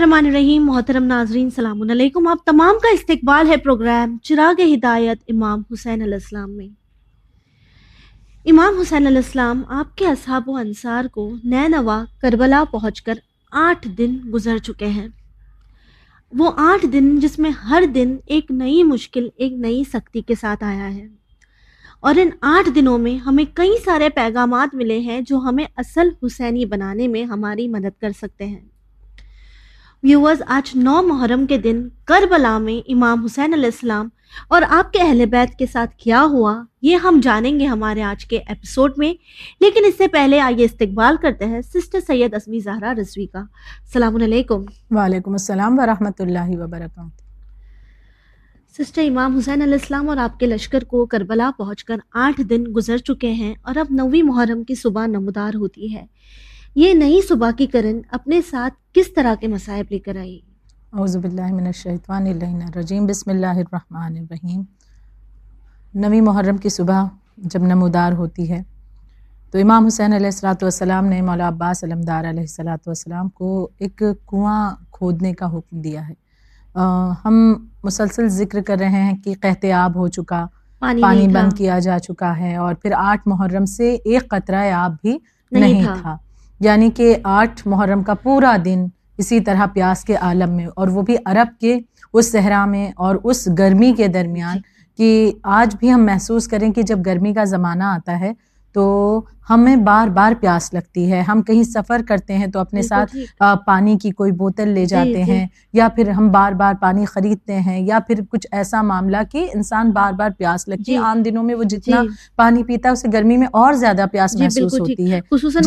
الرحمن الرحیم، محترم ناظرین السلام علیکم۔ آپ تمام کا استقبال ہے پروگرام چراغ ہدایت امام حسین علیہ السلام میں۔ امام حسین علیہ السلام، آپ کے اصحاب و انصار کو نینوا کربلا پہنچ کر آٹھ دن گزر چکے ہیں۔ وہ آٹھ دن جس میں ہر دن ایک نئی مشکل، ایک نئی سختی کے ساتھ آیا ہے۔ اور ان آٹھ دنوں میں ہمیں کئی سارے پیغامات ملے ہیں جو ہمیں اصل حسینی بنانے میں ہماری مدد کر سکتے ہیں۔ ویورز آج نو محرم کے دن کربلا میں امام حسین علیہ السلام اور آپ کے اہل بیت کے ساتھ کیا ہوا یہ ہم جانیں گے ہمارے آج کے ایپیسوڈ میں۔ لیکن اس سے پہلے آئیے استقبال کرتے ہیں سسٹر سید اسمی زہرا رضوی کا۔ السلام علیکم۔ وعلیکم السلام ورحمۃ اللہ وبرکاتہ۔ سسٹر امام حسین علیہ السلام اور آپ کے لشکر کو کربلا پہنچ کر آٹھ دن گزر چکے ہیں اور اب نویں محرم کی صبح نمودار ہوتی ہے۔ یہ نئی صبح کی کرن اپنے ساتھ کس طرح کے مصائب لے کر آئی؟ اعوذ باللہ من الشیطان الرجیم بسم اللہ الرحمن الرحیم۔ نویں محرم کی صبح جب نمودار ہوتی ہے تو امام حسین علیہ السلاۃ والسلام نے مولا عباس علمدار علیہ السلاۃ والسلام کو ایک کنواں کھودنے کا حکم دیا ہے۔ ہم مسلسل ذکر کر رہے ہیں کہ قحطیاب ہو چکا پانی بند کیا جا چکا ہے اور پھر آٹھ محرم سے ایک قطرہ آب بھی نہیں تھا۔ یعنی کہ آٹھ محرم کا پورا دن اسی طرح پیاس کے عالم میں اور وہ بھی عرب کے اس صحرا میں اور اس گرمی کے درمیان جی۔ کہ آج بھی ہم محسوس کریں کہ جب گرمی کا زمانہ آتا ہے تو ہمیں بار بار پیاس لگتی ہے۔ ہم کہیں سفر کرتے ہیں تو اپنے ساتھ پانی کی کوئی بوتل لے جی، جاتے جی۔ ہیں یا پھر ہم بار بار پانی خریدتے ہیں یا پھر کچھ ایسا معاملہ کہ انسان بار بار پیاس لگتی ہے۔ جی۔ عام دنوں میں وہ جتنا پانی پیتا ہے اسے گرمی میں اور زیادہ پیاس محسوس ہوتی ہے۔ خصوصاً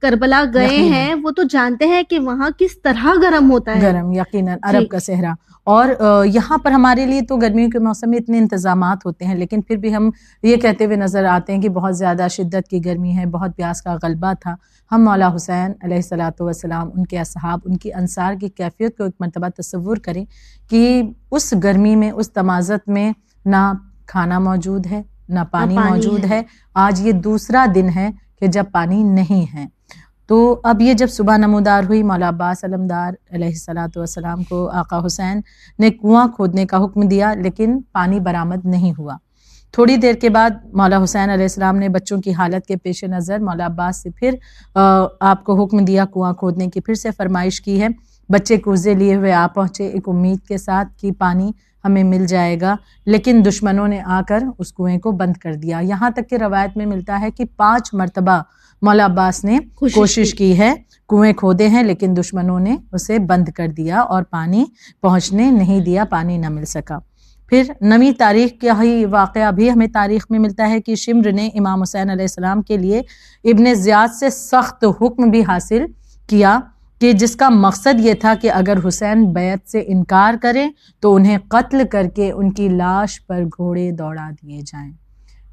کربلا گئے ہیں وہ تو جانتے ہیں کہ وہاں کس طرح گرم ہوتا ہے۔ گرم یقیناً۔ عرب کا صحرا۔ اور یہاں پر ہمارے لیے تو گرمیوں کے موسم میں اتنے انتظامات ہوتے ہیں لیکن پھر بھی ہم یہ کہتے ہوئے نظر آتے ہیں کہ بہت زیادہ شدت کی گرمی ہے بہت پیاس کا غلبہ تھا۔ ہم مولا حسین علیہ السلاۃ والسلام ان کے اصحاب ان کی انصار کی کیفیت کو ایک مرتبہ تصور کریں کہ اس گرمی میں اس تمازت میں نہ کھانا موجود ہے نہ پانی موجود ہے۔ آج یہ دوسرا دن ہے کہ جب پانی نہیں ہے۔ تو اب یہ جب صبح نمودار ہوئی مولا عباس علمدار علیہ السلاۃ والسلام کو آقا حسین نے کنواں کھودنے کا حکم دیا، لیکن پانی برآمد نہیں ہوا۔ تھوڑی دیر کے بعد مولا حسین علیہ السلام نے بچوں کی حالت کے پیش نظر مولا عباس سے پھر آپ کو حکم دیا کنواں کھودنے کی، پھر سے فرمائش کی ہے، بچے کوزے لیے ہوئے آ پہنچے، ایک امید کے ساتھ کہ پانی ہمیں مل جائے گا۔ لیکن دشمنوں نے آ کر اس کنویں کو بند کر دیا۔ یہاں تک کہ روایت میں ملتا ہے کہ پانچ مرتبہ مولا عباس نے کوشش کی۔ ہے کنویں کھودے ہیں لیکن دشمنوں نے اسے بند کر دیا اور پانی پہنچنے نہیں دیا پانی نہ مل سکا۔ پھر نویں تاریخ کا ہی واقعہ بھی ہمیں تاریخ میں ملتا ہے کہ شمر نے امام حسین علیہ السلام کے لیے ابن زیاد سے سخت حکم بھی حاصل کیا کہ جس کا مقصد یہ تھا کہ اگر حسین بیت سے انکار کریں تو انہیں قتل کر کے ان کی لاش پر گھوڑے دوڑا دیے جائیں۔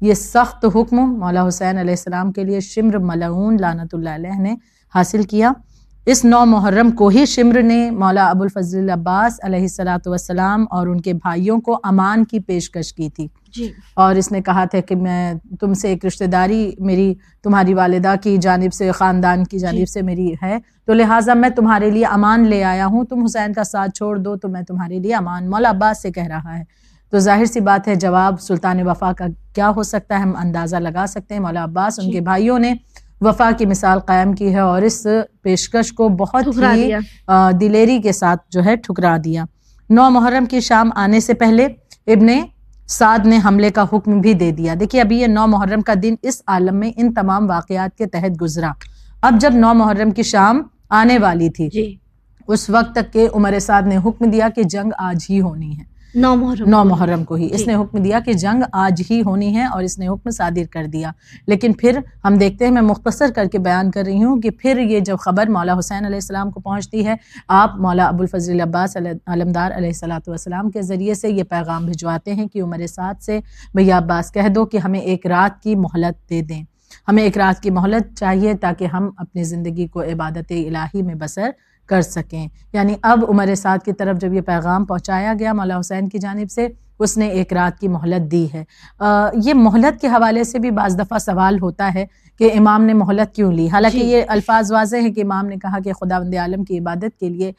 یہ سخت حکم مولا حسین علیہ السلام کے لیے شمر ملعون لانت اللہ علیہ نے حاصل کیا۔ اس نو محرم کو ہی شمر نے مولا ابو الفضل عباس علیہ السلاۃ والسلام اور ان کے بھائیوں کو امان کی پیشکش کی تھی۔ جی۔ اور اس نے کہا تھا کہ میں تم سے ایک رشتہ داری میری تمہاری والدہ کی جانب سے خاندان کی جانب جی۔ سے میری ہے۔ تو لہٰذا میں تمہارے لیے امان لے آیا ہوں۔ تم حسین کا ساتھ چھوڑ دو تو میں تمہارے لیے امان مولا عباس سے کہہ رہا ہے۔ تو ظاہر سی بات ہے جواب سلطان وفا کا کیا ہو سکتا ہے؟ ہم اندازہ لگا سکتے ہیں۔ مولا عباس ان جی۔ کے بھائیوں نے وفا کی مثال قائم کی ہے اور اس پیشکش کو بہت ہی دلیری کے ساتھ جو ہے ٹھکرا دیا۔ نو محرم کی شام آنے سے پہلے ابن سعد نے حملے کا حکم بھی دے دیا۔ دیکھیے ابھی یہ نو محرم کا دن اس عالم میں ان تمام واقعات کے تحت گزرا۔ اب جب نو محرم کی شام آنے والی تھی جی۔ اس وقت تک کہ عمر سعد نے حکم دیا کہ جنگ آج ہی ہونی ہے۔ نو محرم نو محرم کو ہی۔ اس جی۔ نے حکم دیا کہ جنگ آج ہی ہونی ہے اور اس نے حکم صادر کر دیا۔ لیکن پھر ہم دیکھتے ہیں میں مختصر کر کے بیان کر رہی ہوں کہ پھر یہ جب خبر مولا حسین علیہ السلام کو پہنچتی ہے آپ مولا ابو الفضل عباس علمدار علیہ السلاۃ والسلام کے ذریعے سے یہ پیغام بھجواتے ہیں کہ عمر ساتھ سے بھیا عباس کہہ دو کہ ہمیں ایک رات کی مہلت دے دیں۔ ہمیں ایک رات کی مہلت چاہیے تاکہ ہم اپنی زندگی کو عبادت الہی میں بسر کر سکیں۔ یعنی اب عمر سعد کی طرف جب یہ پیغام پہنچایا گیا مولا حسین کی جانب سے اس نے ایک رات کی مہلت دی ہے۔ یہ مہلت کے حوالے سے بھی بعض دفعہ سوال ہوتا ہے کہ امام نے مہلت کیوں لی؟ حالانکہ جی۔ یہ الفاظ واضح ہے کہ امام نے کہا کہ خدا بند عالم کی عبادت کے لیے۔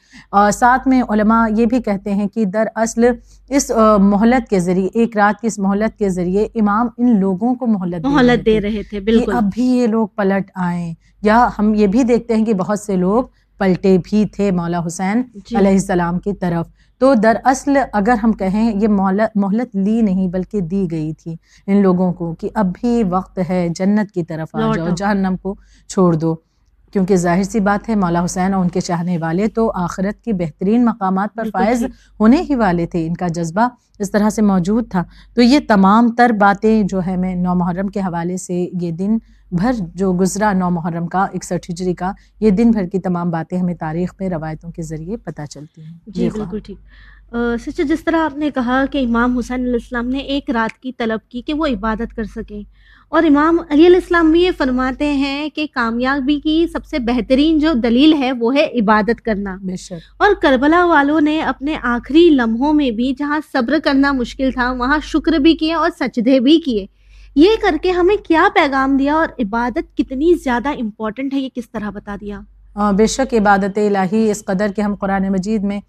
ساتھ میں علماء یہ بھی کہتے ہیں کہ در اصل اس مہلت کے ذریعے ایک رات کی اس مہلت کے ذریعے امام ان لوگوں کو مہلت مہلت دے رہے تھے بالکل۔ اب بھی یہ لوگ پلٹ آئیں یا ہم یہ بھی دیکھتے ہیں کہ بہت سے لوگ پلٹے بھی تھے مولا حسین جی۔ علیہ السلام کی طرف۔ تو در اصل اگر ہم کہیں یہ مہلت لی نہیں بلکہ دی گئی تھی ان لوگوں کو کہ اب بھی وقت ہے جنت کی طرف آ جاؤ جہنم کو چھوڑ دو۔ کیونکہ ظاہر سی بات ہے مولا حسین اور ان کے چاہنے والے تو آخرت کی بہترین مقامات پر فائز ہونے ہی والے تھے۔ ان کا جذبہ اس طرح سے موجود تھا۔ تو یہ تمام تر باتیں جو ہے میں نو محرم کے حوالے سے یہ دن بھر جو گزرا نو محرم کا اکسٹھ ہجری کا یہ دن بھر کی تمام باتیں ہمیں تاریخ میں روایتوں کے ذریعے پتہ چلتی ہیں۔ جی بالکل ٹھیک۔ سچا جس طرح آپ نے کہا کہ امام حسین علیہ السلام نے ایک رات کی طلب کی کہ وہ عبادت کر سکیں اور امام علی علیہ السلام بھی یہ فرماتے ہیں کہ کامیابی کی سب سے بہترین جو دلیل ہے وہ ہے عبادت کرنا۔ اور کربلا والوں نے اپنے آخری لمحوں میں بھی جہاں صبر کرنا مشکل تھا وہاں شکر بھی کیے اور سجدے بھی کیے۔ یہ کر کے ہمیں کیا پیغام دیا اور عبادت کتنی زیادہ امپورٹنٹ ہے یہ کس طرح بتا دیا؟ بے شک عبادت الہی اس قدر کہ ہم قرآن مجید میں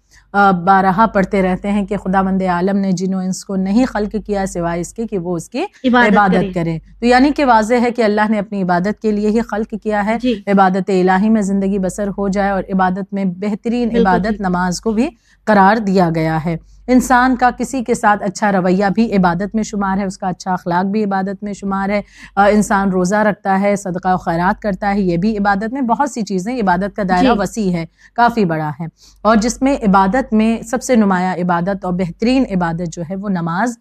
بارہا پڑھتے رہتے ہیں کہ خدا مند عالم نے جنہوں انس کو نہیں خلق کیا سوائے اس کے کہ وہ اس کی عبادت کریں تو یعنی کہ واضح ہے کہ اللہ نے اپنی عبادت کے لیے ہی خلق کیا ہے۔ جی۔ عبادت الہی میں زندگی بسر ہو جائے اور عبادت میں بہترین عبادت نماز کو بھی قرار دیا گیا ہے۔ انسان کا کسی کے ساتھ اچھا رویہ بھی عبادت میں شمار ہے اس کا اچھا اخلاق بھی عبادت میں شمار ہے۔ انسان روزہ رکھتا ہے صدقہ و خیرات کرتا ہے یہ بھی عبادت میں بہت سی چیزیں عبادت کا دائرہ جی۔ وسیع ہے کافی بڑا ہے۔ اور جس میں عبادت میں سب سے نمایاں عبادت اور بہترین عبادت جو ہے وہ نماز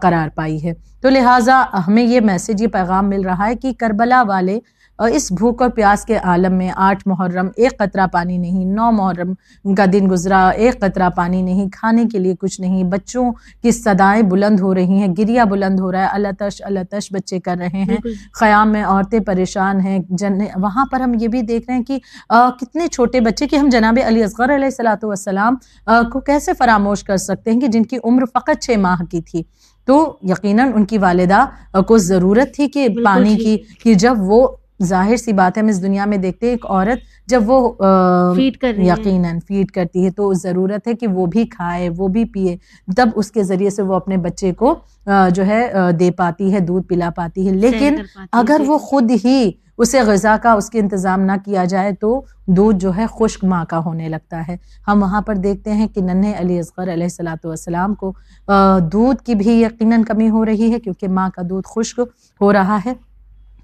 قرار پائی ہے۔ تو لہٰذا ہمیں یہ میسیج یہ پیغام مل رہا ہے کہ کربلا والے اور اس بھوک اور پیاس کے عالم میں آٹھ محرم ایک قطرہ پانی نہیں نو محرم کا دن گزرا ایک قطرہ پانی نہیں کھانے کے لیے کچھ نہیں بچوں کی صدائیں بلند ہو رہی ہیں گریا بلند ہو رہا ہے اللہ تش اللہ تش بچے کر رہے ہیں۔ قیام میں عورتیں پریشان ہیں جن وہاں پر ہم یہ بھی دیکھ رہے ہیں کہ کتنے چھوٹے بچے کہ ہم جناب علی اصغر علیہ السلاۃ والسلام کو کیسے فراموش کر سکتے ہیں کہ جن کی عمر فقط چھ ماہ کی تھی؟ تو یقیناً ان کی والدہ کو ضرورت تھی کہ پانی کی کہ جب وہ ظاہر سی بات ہے ہم اس دنیا میں دیکھتے ہیں ایک عورت جب وہ فیڈ کر یقیناً فیڈ کرتی ہے تو ضرورت ہے کہ وہ بھی کھائے وہ بھی پیے۔ تب اس کے ذریعے سے وہ اپنے بچے کو جو ہے دے پاتی ہے دودھ پلا پاتی ہے۔ لیکن اگر وہ خود ہی اسے غذا کا اس کے انتظام نہ کیا جائے تو دودھ جو ہے خشک ماں کا ہونے لگتا ہے۔ ہم وہاں پر دیکھتے ہیں کہ ننھے علی اصغر علیہ السلاۃ والسلام کو دودھ کی بھی یقیناً کمی ہو رہی ہے کیونکہ ماں کا دودھ خشک ہو رہا ہے۔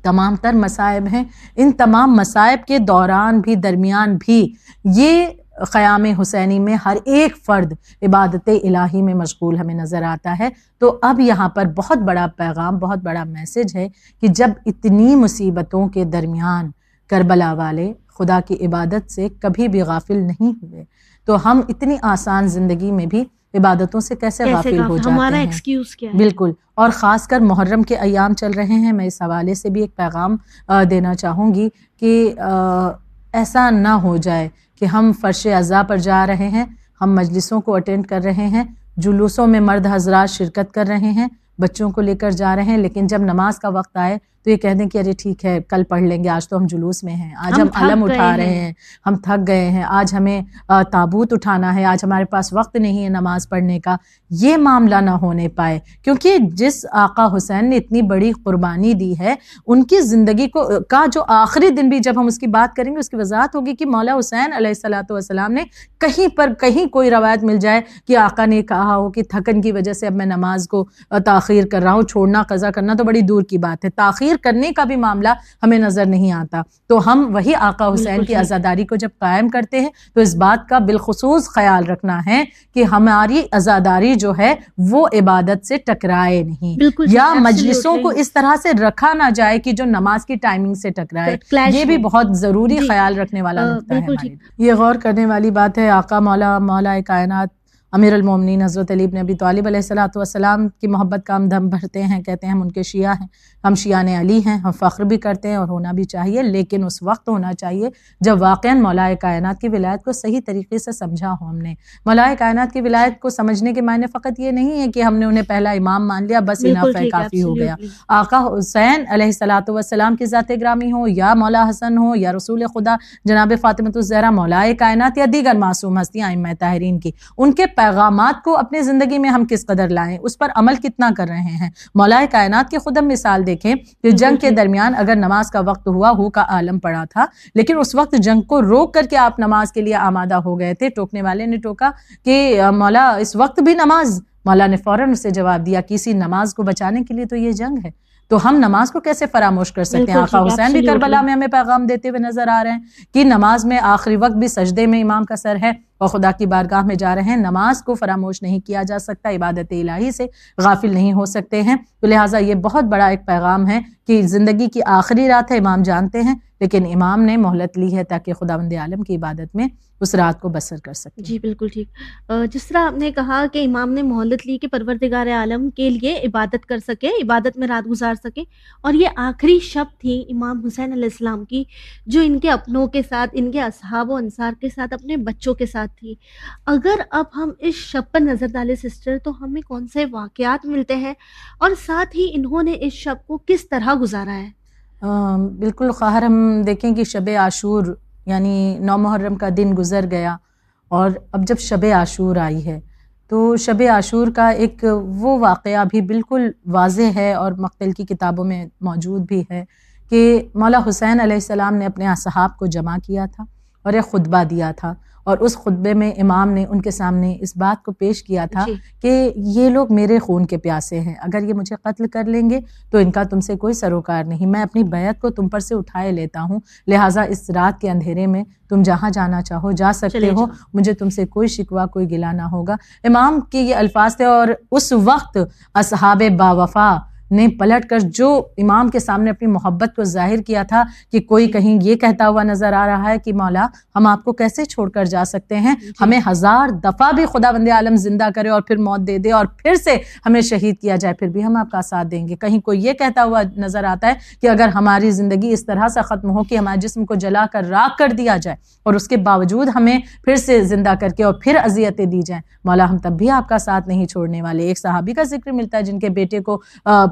تمام تر مصائب ہیں۔ ان تمام مصائب کے دوران بھی، درمیان بھی یہ قیام حسینی میں ہر ایک فرد عبادت الہی میں مشغول ہمیں نظر آتا ہے۔ تو اب یہاں پر بہت بڑا پیغام، بہت بڑا میسج ہے کہ جب اتنی مصیبتوں کے درمیان کربلا والے خدا کی عبادت سے کبھی بھی غافل نہیں ہوئے تو ہم اتنی آسان زندگی میں بھی عبادتوں سے کیسے غافل ہو جاتے ہیں؟ بالکل اور خاص کر محرم کے ایام چل رہے ہیں میں اس حوالے سے بھی ایک پیغام دینا چاہوں گی کہ ایسا نہ ہو جائے کہ ہم فرش اعضاء پر جا رہے ہیں ہم مجلسوں کو اٹینڈ کر رہے ہیں جلوسوں میں مرد حضرات شرکت کر رہے ہیں بچوں کو لے کر جا رہے ہیں لیکن جب نماز کا وقت آئے تو یہ کہہ دیں کہ ارے ٹھیک ہے کل پڑھ لیں گے آج تو ہم جلوس میں ہیں آج ہم علم اٹھا رہے ہیں ہم تھک گئے ہیں آج ہمیں تابوت اٹھانا ہے آج ہمارے پاس وقت نہیں ہے نماز پڑھنے کا۔ یہ معاملہ نہ ہونے پائے کیونکہ جس آقا حسین نے اتنی بڑی قربانی دی ہے ان کی زندگی کو کا جو آخری دن بھی جب ہم اس کی بات کریں گے اس کی وضاحت ہوگی کہ مولا حسین علیہ السلاۃ والسلام نے کہیں پر کہیں کوئی روایت مل جائے کہ آقا نے کہا ہو کہ تھکن کی وجہ سے اب میں نماز کو تاخیر کر رہا ہوں چھوڑنا قضا کرنا تو بڑی دور کی بات ہے۔ تاخیر کرنے کا بھی معاملہ ہمیں نظر نہیں آتا۔ تو ہم وہی آقا حسین کی آزاداری کو جب قائم کرتے ہیں تو اس بات کا بالخصوص خیال رکھنا ہے کہ ہماری آزاداری جو ہے وہ عبادت سے ٹکرائے نہیں۔ یا مجلسوں کو اس طرح سے رکھا نہ جائے کہ جو نماز کی ٹائمنگ سے ٹکرائے۔ یہ بھی بہت ضروری خیال رکھنے والا ہے یہ غور کرنے والی بات ہے آقا مولا مولا کائنات امیر المومنین حضرت علی بن ابی طالب علیہ السلاۃ والسلام کی محبت کا ہم دم بھرتے ہیں کہتے ہیں ہم ان کے شیعہ ہیں ہم شیعان علی ہیں ہم فخر بھی کرتے ہیں اور ہونا بھی چاہیے لیکن اس وقت ہونا چاہیے جب واقعا مولائے کائنات کی ولایت کو صحیح طریقے سے سمجھا ہو ہم نے۔ مولائے کائنات کی ولایت کو سمجھنے کے معنی فقط یہ نہیں ہے کہ ہم نے انہیں پہلا امام مان لیا بس اناف کافی ہو گیا۔ آقا حسین علیہ السلاۃ والسلام کی ذات گرامی ہو یا مولا حسن ہو یا رسول خدا جناب فاطمۃ الزہرا مولائے کائنات یا دیگر معصوم ہستیاں امہ تاہرین کی ان کے پیغامات کو اپنی زندگی میں ہم کس قدر لائیں اس پر عمل کتنا کر رہے ہیں؟ مولائے کائنات کی خود ہم مثال دیکھیں کہ جنگ کے درمیان اگر نماز کا وقت ہوا ہو کا عالم پڑا تھا لیکن اس وقت جنگ کو روک کر کے آپ نماز کے لیے آمادہ ہو گئے تھے۔ ٹوکنے والے نے ٹوکا کہ مولا اس وقت بھی نماز۔ مولا نے فوراً اسے جواب دیا کسی نماز کو بچانے کے لیے تو یہ جنگ ہے۔ تو ہم نماز کو کیسے فراموش کر سکتے ہیں؟ آقا حسین بھی کربلا میں ہمیں پیغام دیتے ہوئے نظر آ رہے ہیں کہ نماز میں آخری وقت بھی سجدے میں امام کا سر ہے۔ اور خدا کی بارگاہ میں جا رہے ہیں۔ نماز کو فراموش نہیں کیا جا سکتا، عبادت الہی سے غافل نہیں ہو سکتے ہیں۔ تو لہٰذا یہ بہت بڑا ایک پیغام ہے کہ زندگی کی آخری رات ہے، امام جانتے ہیں، لیکن امام نے مہلت لی ہے تاکہ خدا بند عالم کی عبادت میں اس رات کو بسر کر سکے۔ جی بالکل ٹھیک۔ جس طرح آپ نے کہا کہ امام نے مہلت لی کہ پروردگار عالم کے لیے عبادت کر سکے، عبادت میں رات گزار سکے۔ اور یہ آخری شب تھی امام حسین علیہ السلام کی، جو ان کے اپنوں کے ساتھ، ان کے اصحاب و انصار کے ساتھ، اپنے بچوں کے ساتھ تھی اگر اب ہم اس شب پر نظر ڈالے سسٹر، تو ہمیں کون سے واقعات ملتے ہیں؟ اور ساتھ ہی انہوں نے اس شب کو کس طرح گزارا ہے؟ بالکل خواہر، ہم دیکھیں کہ شب عاشور یعنی نو محرم کا دن گزر گیا اور اب جب شب عاشور آئی ہے، تو شب عاشور کا ایک وہ واقعہ بھی بالکل واضح ہے اور مقتل کی کتابوں میں موجود بھی ہے کہ مولا حسین علیہ السلام نے اپنے اصحاب کو جمع کیا تھا اور ایک خطبہ دیا تھا۔ اور اس خطبے میں امام نے ان کے سامنے اس بات کو پیش کیا تھا جی۔ کہ یہ لوگ میرے خون کے پیاسے ہیں۔ اگر یہ مجھے قتل کر لیں گے تو ان کا تم سے کوئی سروکار نہیں۔ میں اپنی بیعت کو تم پر سے اٹھائے لیتا ہوں۔ لہٰذا اس رات کے اندھیرے میں تم جہاں جانا چاہو جا سکتے ہو۔ مجھے تم سے کوئی شکوہ کوئی گلا نہ ہوگا۔ امام کے یہ الفاظ تھے اور اس وقت اصحاب باوفا نے پلٹ کر جو امام کے سامنے اپنی محبت کو ظاہر کیا تھا کہ کوئی کہیں یہ کہتا ہوا نظر آ رہا ہے کہ مولا ہم آپ کو کیسے چھوڑ کر جا سکتے ہیں؟ جی۔ ہمیں ہزار دفعہ بھی خدا بند عالم زندہ کرے اور پھر موت دے دے اور پھر سے ہمیں شہید کیا جائے پھر بھی ہم آپ کا ساتھ دیں گے۔ کہیں کوئی یہ کہتا ہوا نظر آتا ہے کہ اگر ہماری زندگی اس طرح سے ختم ہو کہ ہمارے جسم کو جلا کر راک کر دیا جائے اور اس کے باوجود ہمیں پھر سے زندہ کر کے اور پھر اذیتیں دی جائیں مولا ہم تب بھی آپ کا ساتھ نہیں چھوڑنے والے۔ ایک صحابی کا ذکر ملتا ہے جن کے بیٹے کو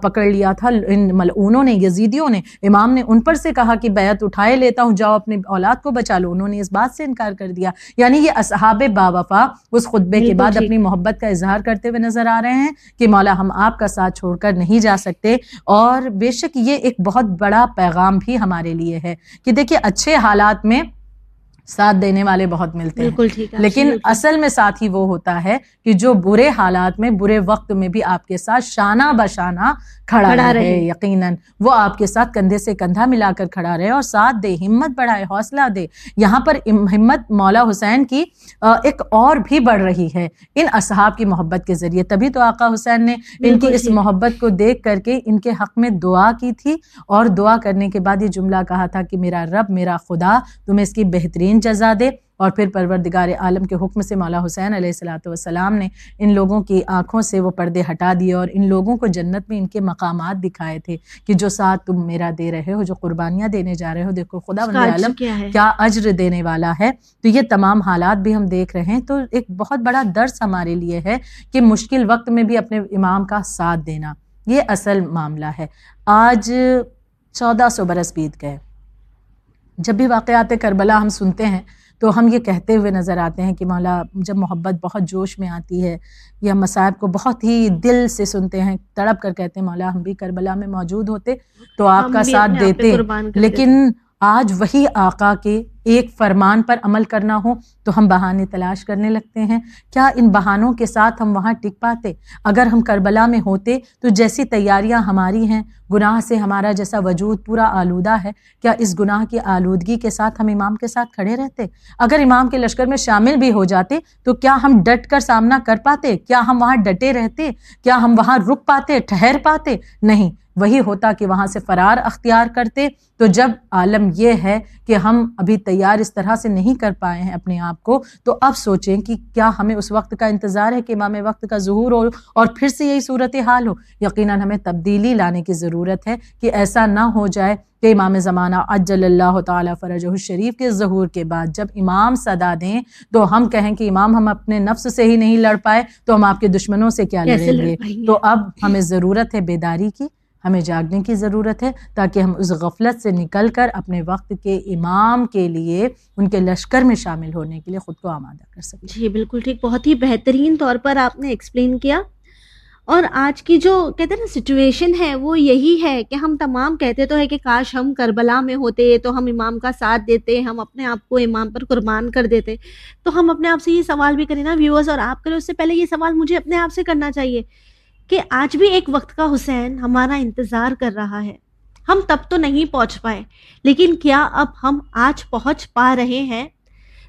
پکڑ لیا تھا ان ملعونوں نے یزیدیوں نے امام نے ان پر سے کہا کہ بیعت اٹھائے لیتا ہوں جاؤ اپنے اولاد کو بچا لو۔ انہوں نے اس بات سے انکار کر دیا۔ یعنی یہ اصحاب باوفا اس خطبے کے بعد اپنی محبت کا اظہار کرتے ہوئے نظر آ رہے ہیں کہ مولا ہم آپ کا ساتھ چھوڑ کر نہیں جا سکتے۔ اور بے شک یہ ایک بہت بڑا پیغام بھی ہمارے لیے ہے کہ دیکھیے اچھے حالات میں ساتھ دینے والے بہت ملتے ہیں۔ لیکن اصل میں ساتھ ہی وہ ہوتا ہے کہ جو برے حالات میں برے وقت میں بھی آپ کے ساتھ شانہ بشانہ کھڑا رہے یقیناً وہ آپ کے ساتھ کندھے سے کندھا ملا کر کھڑا رہے اور ساتھ دے ہمت بڑھائے حوصلہ دے۔ یہاں پر ہمت مولا حسین کی ایک اور بھی بڑھ رہی ہے۔ ان اصحاب کی محبت کے ذریعے۔ تبھی تو آقا حسین نے ان کی اس محبت کو دیکھ کر کے ان کے حق میں دعا کی تھی اور دعا کرنے کے بعد یہ جملہ کہا تھا کہ میرا رب میرا خدا تمہیں اس کی بہترین جزا دے اور پھر پروردگار عالم کے حکم سے مولا حسین علیہ السلاۃ والسلام نے ان لوگوں کی آنکھوں سے وہ پردے ہٹا دیے اور ان لوگوں کو جنت میں ان کے مقامات دکھائے تھے کہ جو ساتھ تم میرا دے رہے ہو جو قربانیاں دینے جا رہے ہو دیکھو خدا عالم کیا اجر دینے والا ہے۔ تو یہ تمام حالات بھی ہم دیکھ رہے ہیں۔ تو ایک بہت بڑا درس ہمارے لیے ہے کہ مشکل وقت میں بھی اپنے امام کا ساتھ دینا۔ یہ اصل معاملہ ہے۔ آج چودہ سو برس بیت گئے۔ جب بھی واقعات کربلا ہم سنتے ہیں تو ہم یہ کہتے ہوئے نظر آتے ہیں کہ مولا جب محبت بہت جوش میں آتی ہے یا مصائب کو بہت ہی دل سے سنتے ہیں تڑپ کر کہتے ہیں مولا ہم بھی کربلا میں موجود ہوتے تو آپ کا ساتھ دیتے۔ لیکن آج وہی آقا کے ایک فرمان پر عمل کرنا ہو تو ہم بہانے تلاش کرنے لگتے ہیں۔ کیا ان بہانوں کے ساتھ ہم وہاں ٹک پاتے؟ اگر ہم کربلا میں ہوتے تو جیسی تیاریاں ہماری ہیں۔ گناہ سے ہمارا جیسا وجود پورا آلودہ ہے۔ کیا اس گناہ کی آلودگی کے ساتھ ہم امام کے ساتھ کھڑے رہتے؟ اگر امام کے لشکر میں شامل بھی ہو جاتے تو کیا ہم ڈٹ کر سامنا کر پاتے؟ کیا ہم وہاں ڈٹے رہتے؟ کیا ہم وہاں رک پاتے؟ ٹھہر پاتے؟ نہیں۔ وہی ہوتا کہ وہاں سے فرار اختیار کرتے۔ تو جب عالم یہ ہے کہ ہم ابھی تیار اس طرح سے نہیں کر پائے ہیں اپنے آپ کو تو اب سوچیں کہ کیا ہمیں اس وقت کا انتظار ہے کہ امام وقت کا ظہور ہو اور پھر سے یہی صورت حال ہو۔ یقیناً ہمیں تبدیلی لانے کی ضرورت ہے کہ ایسا نہ ہو جائے کہ امام زمانہ اجل اللہ تعالیٰ فرج الشریف کے ظہور کے بعد جب امام صدا دیں تو ہم کہیں کہ امام ہم اپنے نفس سے ہی نہیں لڑ پائے تو ہم آپ کے دشمنوں سے کیا لڑیں گے؟ تو اب ہمیں ضرورت ہے بیداری کی۔ ہمیں جاگنے کی ضرورت ہے تاکہ ہم اس غفلت سے نکل کر اپنے وقت کے امام کے لیے، ان کے لشکر میں شامل ہونے کے لیے خود کو آمادہ کر سکیں۔ جی بالکل ٹھیک۔ بہت ہی بہترین طور پر آپ نے ایکسپلین کیا۔ اور آج کی جو کہتے ہیں نا سچویشن ہے، وہ یہی ہے کہ ہم تمام کہتے تو ہے کہ کاش ہم کربلا میں ہوتے، تو ہم امام کا ساتھ دیتے، ہم اپنے آپ کو امام پر قربان کر دیتے۔ تو ہم اپنے آپ سے یہ سوال بھی کریں نا ویورز اور آپ کریں اس سے پہلے یہ سوال مجھے اپنے آپ سے کرنا چاہیے۔ کہ آج بھی ایک وقت کا حسین ہمارا انتظار کر رہا ہے۔ ہم تب تو نہیں پہنچ پائے لیکن کیا اب ہم آج پہنچ پا رہے ہیں؟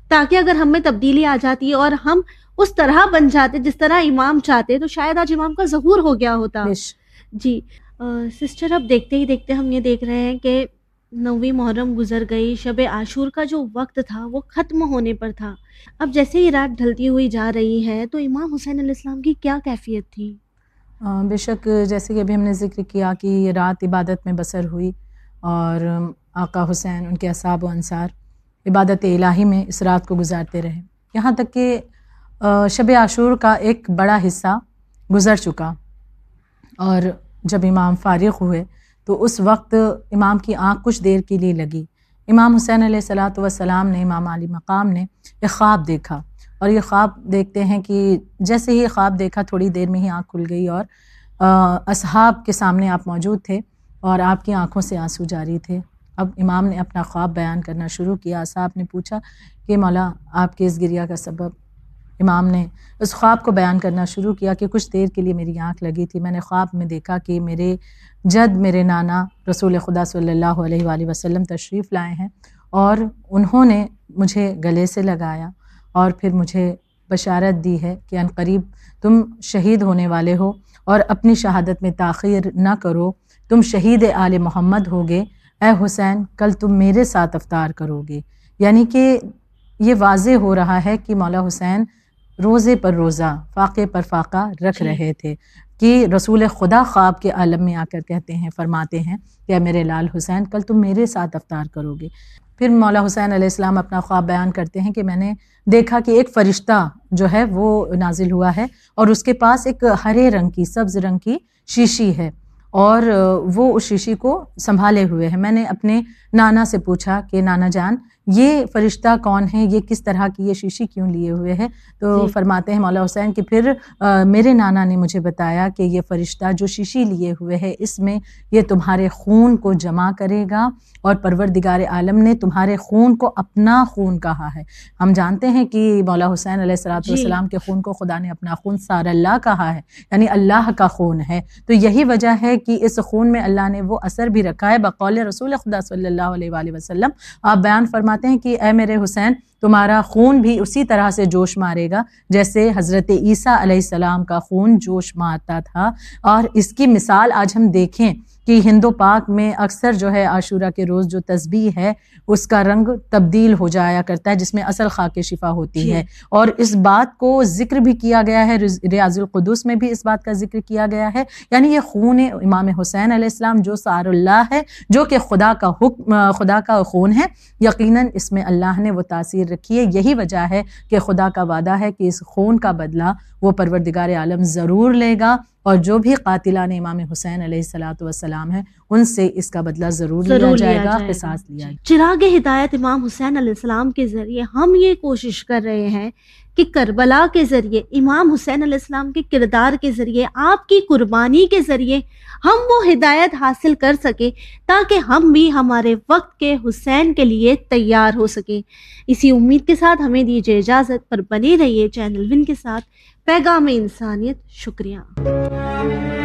تاکہ اگر ہم میں تبدیلی آ جاتی ہے اور ہم اس طرح بن جاتے جس طرح امام چاہتے تو شاید آج امام کا ظہور ہو گیا ہوتا۔ جی سسٹر اب دیکھتے ہی دیکھتے ہم یہ دیکھ رہے ہیں کہ نویں محرم گزر گئی شب عاشور کا جو وقت تھا وہ ختم ہونے پر تھا۔ اب جیسے ہی رات ڈھلتی ہوئی جا رہی ہے تو امام حسین علیہ السلام کی کیا کیفیت تھی؟ بے شک جیسے کہ ابھی ہم نے ذکر کیا کہ یہ رات عبادت میں بسر ہوئی اور آقا حسین، ان کے اصحاب و انصار عبادت الہی میں اس رات کو گزارتے رہے۔ یہاں تک کہ شب عاشور کا ایک بڑا حصہ گزر چکا۔ اور جب امام فارغ ہوئے تو اس وقت امام کی آنکھ کچھ دیر کے لیے لگی۔ امام حسین علیہ السلاۃ وسلام نے، امام علی مقام نے ایک خواب دیکھا اور یہ خواب دیکھتے ہیں کہ جیسے ہی خواب دیکھا، تھوڑی دیر میں ہی آنکھ کھل گئی اور اصحاب کے سامنے آپ موجود تھے اور آپ کی آنکھوں سے آنسو جاری تھے۔ اب امام نے اپنا خواب بیان کرنا شروع کیا۔ اصحاب نے پوچھا کہ مولا، آپ کے اس گریا کا سبب امام نے اس خواب کو بیان کرنا شروع کیا کہ کچھ دیر کے لیے میری آنکھ لگی تھی۔ میں نے خواب میں دیکھا کہ میرے جد میرے نانا رسول خدا صلی اللہ علیہ وآلہ وسلم تشریف لائے ہیں اور انہوں نے مجھے گلے سے لگایا اور پھر مجھے بشارت دی ہے کہ قریب تم شہید ہونے والے ہو اور اپنی شہادت میں تاخیر نہ کرو۔ تم شہید آل محمد ہوگے۔ اے حسین، کل تم میرے ساتھ افطار کرو گے۔ یعنی کہ یہ واضح ہو رہا ہے کہ مولا حسین روزے پر روزہ فاقے پر فاقہ رکھ جی۔ رہے تھے۔ کہ رسول خدا خواب کے عالم میں آ کر کہتے ہیں فرماتے ہیں کہ میرے لال حسین کل تم میرے ساتھ افطار کرو گے۔ پھر مولا حسین علیہ السلام اپنا خواب بیان کرتے ہیں کہ میں نے دیکھا کہ ایک فرشتہ جو ہے وہ نازل ہوا ہے اور اس کے پاس ایک ہرے رنگ کی سبز رنگ کی شیشی ہے اور وہ اس شیشی کو سنبھالے ہوئے ہیں۔ میں نے اپنے نانا سے پوچھا کہ نانا جان یہ فرشتہ کون ہے یہ کس طرح کی یہ شیشی کیوں لیے ہوئے ہے تو جی۔ فرماتے ہیں مولا حسین کہ پھر میرے نانا نے مجھے بتایا کہ یہ فرشتہ جو شیشی لیے ہوئے ہے اس میں یہ تمہارے خون کو جمع کرے گا اور پروردگار عالم نے تمہارے خون کو اپنا خون کہا ہے۔ ہم جانتے ہیں کہ مولا حسین علیہ السلاۃ جی۔ والسلام کے خون کو خدا نے اپنا خون سار اللہ کہا ہے یعنی اللہ کا خون ہے۔ تو یہی وجہ ہے کہ اس خون میں اللہ نے وہ اثر بھی رکھا ہے۔ بقول رسول خدا صلی اللہ علیہ وآلہ وسلم آپ بیان فرماتے ہیں کہ اے میرے حسین، تمہارا خون بھی اسی طرح سے جوش مارے گا جیسے حضرت عیسیٰ علیہ السلام کا خون جوش مارتا تھا۔ اور اس کی مثال آج ہم دیکھیں۔ کہ ہندو پاک میں اکثر جو ہے عاشورہ کے روز جو تسبیح ہے اس کا رنگ تبدیل ہو جایا کرتا ہے جس میں اصل خاک شفا ہوتی جی۔ ہے۔ اور اس بات کو ذکر بھی کیا گیا ہے ریاض القدس میں بھی اس بات کا ذکر کیا گیا ہے۔ یعنی یہ خون امام حسین علیہ السلام جو سار اللہ ہے جو کہ خدا کا حکم خدا کا خون ہے یقیناً اس میں اللہ نے وہ تاثیر رکھی ہے۔ یہی وجہ ہے کہ خدا کا وعدہ ہے کہ اس خون کا بدلہ وہ پروردگار عالم ضرور لے گا اور جو بھی قاتلان امام حسین علیہ السلاۃ والسلام ہیں ان سے اس کا بدلہ ضرور لیا جائے گا احساس لیا چراغ ہدایت امام حسین علیہ السلام کے ذریعے ہم یہ کوشش کر رہے ہیں کہ کربلا کے ذریعے، امام حسین علیہ السلام کے کردار کے ذریعے، آپ کی قربانی کے ذریعے ہم وہ ہدایت حاصل کر سکیں تاکہ ہم بھی ہمارے وقت کے حسین کے لیے تیار ہو سکیں۔ اسی امید کے ساتھ ہمیں دیجیے اجازت پر بنے رہیے چینل ون کے ساتھ۔ پیغام انسانیت، شکریہ۔